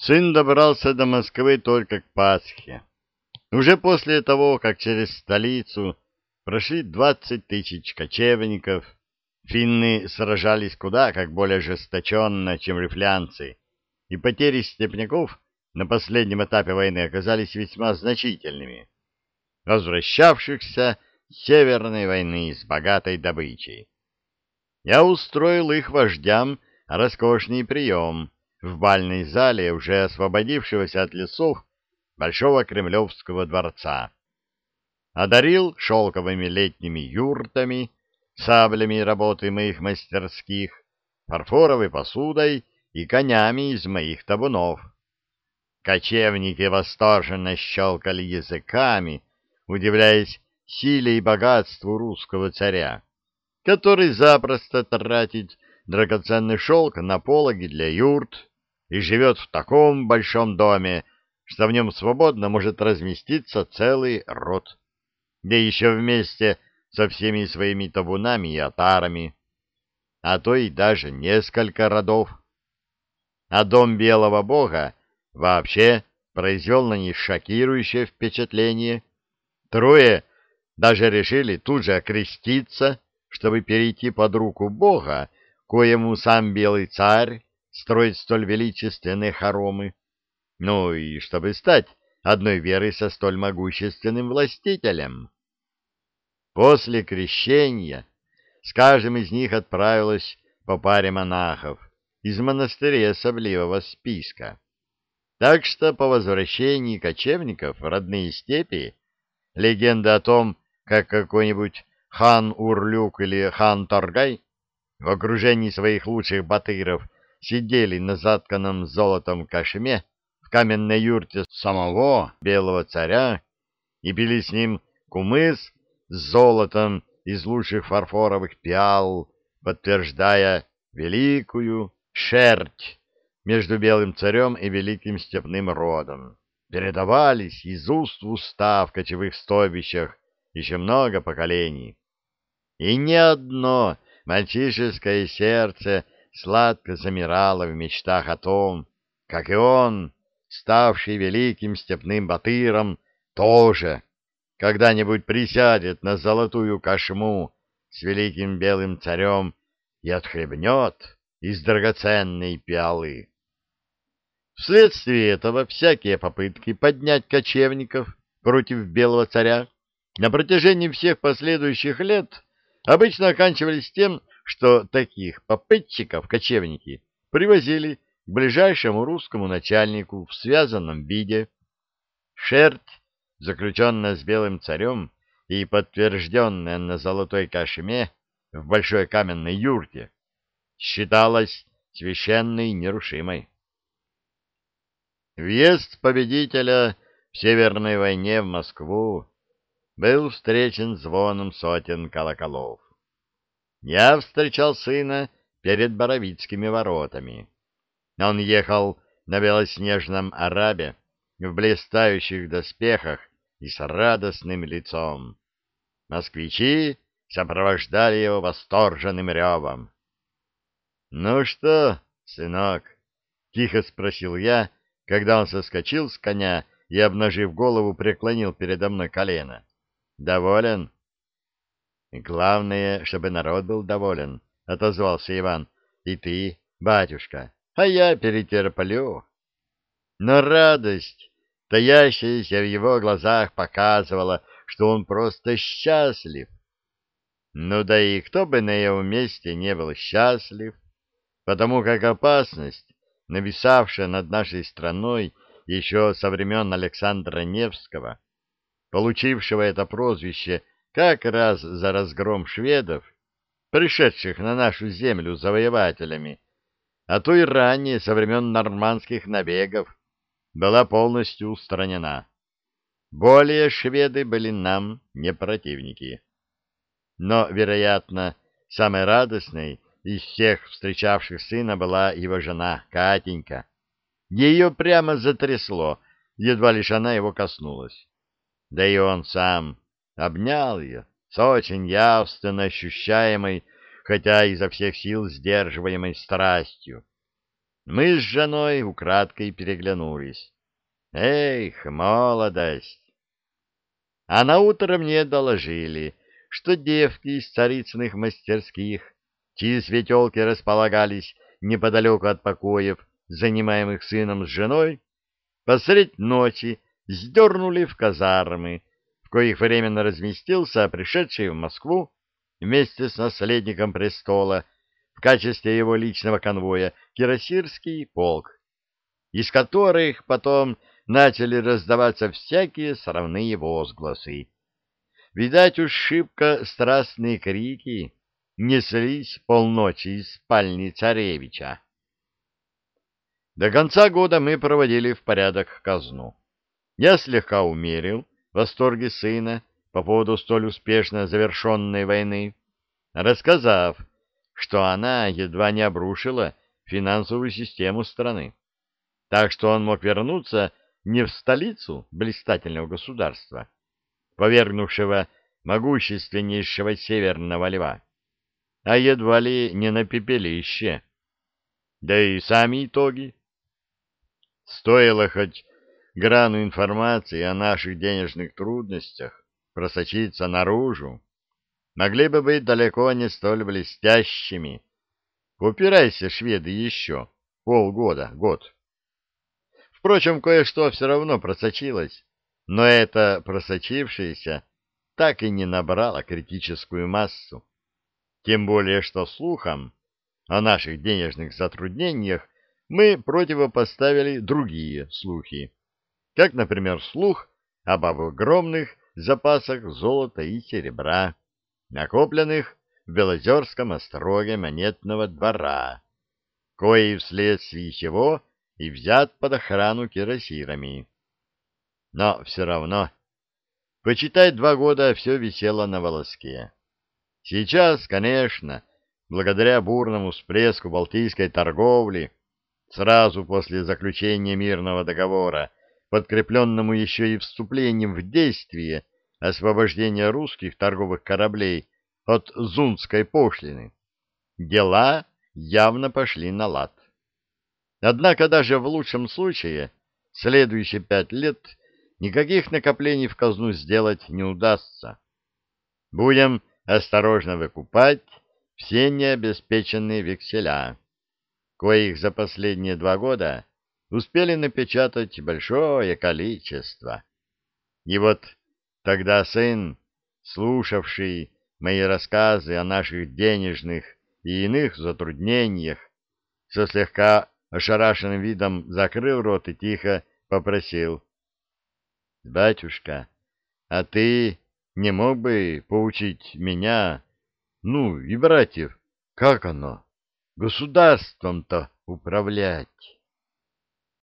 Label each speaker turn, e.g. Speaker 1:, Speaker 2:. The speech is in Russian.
Speaker 1: Сын добрался до Москвы только к Пасхе. Уже после того, как через столицу прошли двадцать тысяч кочевников, финны сражались куда как более ожесточенно, чем рифлянцы, и потери степняков на последнем этапе войны оказались весьма значительными. Возвращавшихся с Северной войны с богатой добычей. Я устроил их вождям роскошный прием в бальной зале уже освободившегося от лесов Большого Кремлевского дворца. Одарил шелковыми летними юртами, саблями работы моих мастерских, фарфоровой посудой и конями из моих табунов. Кочевники восторженно щелкали языками, удивляясь силе и богатству русского царя, который запросто тратит драгоценный шелк на пологи для юрт и живет в таком большом доме, что в нем свободно может разместиться целый род, да еще вместе со всеми своими табунами и отарами, а то и даже несколько родов. А дом белого бога вообще произвел на них шокирующее впечатление. Трое даже решили тут же окреститься, чтобы перейти под руку бога коему сам белый царь строит столь величественные хоромы, ну и чтобы стать одной верой со столь могущественным властителем. После крещения с каждым из них отправилась по паре монахов из монастыря особливого списка. Так что по возвращении кочевников в родные степи легенда о том, как какой-нибудь хан Урлюк или хан Торгай в окружении своих лучших батыров сидели на затканном золотом кашме в каменной юрте самого белого царя и пили с ним кумыс с золотом из лучших фарфоровых пиал, подтверждая великую шерть между белым царем и великим степным родом. Передавались из уст в уста в кочевых стойбищах еще много поколений. И ни одно Мальчишеское сердце сладко замирало в мечтах о том, как и он, ставший великим степным батыром, тоже когда-нибудь присядет на золотую кошму с великим белым царем и отхлебнет из драгоценной пиалы. Вследствие этого всякие попытки поднять кочевников против белого царя на протяжении всех последующих лет обычно оканчивались тем, что таких попытчиков кочевники привозили к ближайшему русскому начальнику в связанном виде. Шерть, заключенная с белым царем и подтвержденная на золотой кашме в большой каменной юрте, считалась священной нерушимой. Въезд победителя в Северной войне в Москву был встречен звоном сотен колоколов. Я встречал сына перед Боровицкими воротами. Он ехал на белоснежном арабе в блистающих доспехах и с радостным лицом. Москвичи сопровождали его восторженным ревом. — Ну что, сынок? — тихо спросил я, когда он соскочил с коня и, обнажив голову, преклонил передо мной колено. Доволен? Главное, чтобы народ был доволен, отозвался Иван. И ты, батюшка, а я перетерплю. Но радость, таящаяся в его глазах, показывала, что он просто счастлив. Ну да и кто бы на его месте не был счастлив, потому как опасность, нависавшая над нашей страной еще со времен Александра Невского, получившего это прозвище как раз за разгром шведов, пришедших на нашу землю завоевателями, а то и ранее, со времен нормандских набегов, была полностью устранена. Более шведы были нам не противники. Но, вероятно, самой радостной из всех встречавших сына была его жена Катенька. Ее прямо затрясло, едва лишь она его коснулась да и он сам обнял ее с очень явственно ощущаемой, хотя изо всех сил сдерживаемой страстью. Мы с женой украдкой переглянулись. Эх, молодость! А на утро мне доложили, что девки из царицыных мастерских, чьи светелки располагались неподалеку от покоев, занимаемых сыном с женой, посредь ночи сдернули в казармы, в коих временно разместился пришедший в Москву вместе с наследником престола в качестве его личного конвоя Кирасирский полк, из которых потом начали раздаваться всякие сравные возгласы. Видать уж шибко страстные крики неслись полночи из спальни царевича. До конца года мы проводили в порядок казну. Я слегка умерил восторги сына по поводу столь успешно завершенной войны, рассказав, что она едва не обрушила финансовую систему страны, так что он мог вернуться не в столицу блистательного государства, повергнувшего могущественнейшего северного льва, а едва ли не на пепелище. Да и сами итоги. Стоило хоть грану информации о наших денежных трудностях просочиться наружу, могли бы быть далеко не столь блестящими. Упирайся, шведы, еще полгода, год. Впрочем, кое-что все равно просочилось, но это просочившееся так и не набрало критическую массу. Тем более, что слухам о наших денежных затруднениях мы противопоставили другие слухи, как, например, слух об огромных запасах золота и серебра, накопленных в Белозерском остроге монетного двора, кои вследствие чего и взят под охрану кирасирами. Но все равно, почитай, два года все висело на волоске. Сейчас, конечно, благодаря бурному всплеску балтийской торговли, сразу после заключения мирного договора, подкрепленному еще и вступлением в действие освобождения русских торговых кораблей от зунской пошлины, дела явно пошли на лад. Однако даже в лучшем случае следующие пять лет никаких накоплений в казну сделать не удастся. Будем осторожно выкупать все необеспеченные векселя, коих за последние два года успели напечатать большое количество. И вот тогда сын, слушавший мои рассказы о наших денежных и иных затруднениях, со слегка ошарашенным видом закрыл рот и тихо попросил. — Батюшка, а ты не мог бы поучить меня, ну и братьев, как оно, государством-то управлять?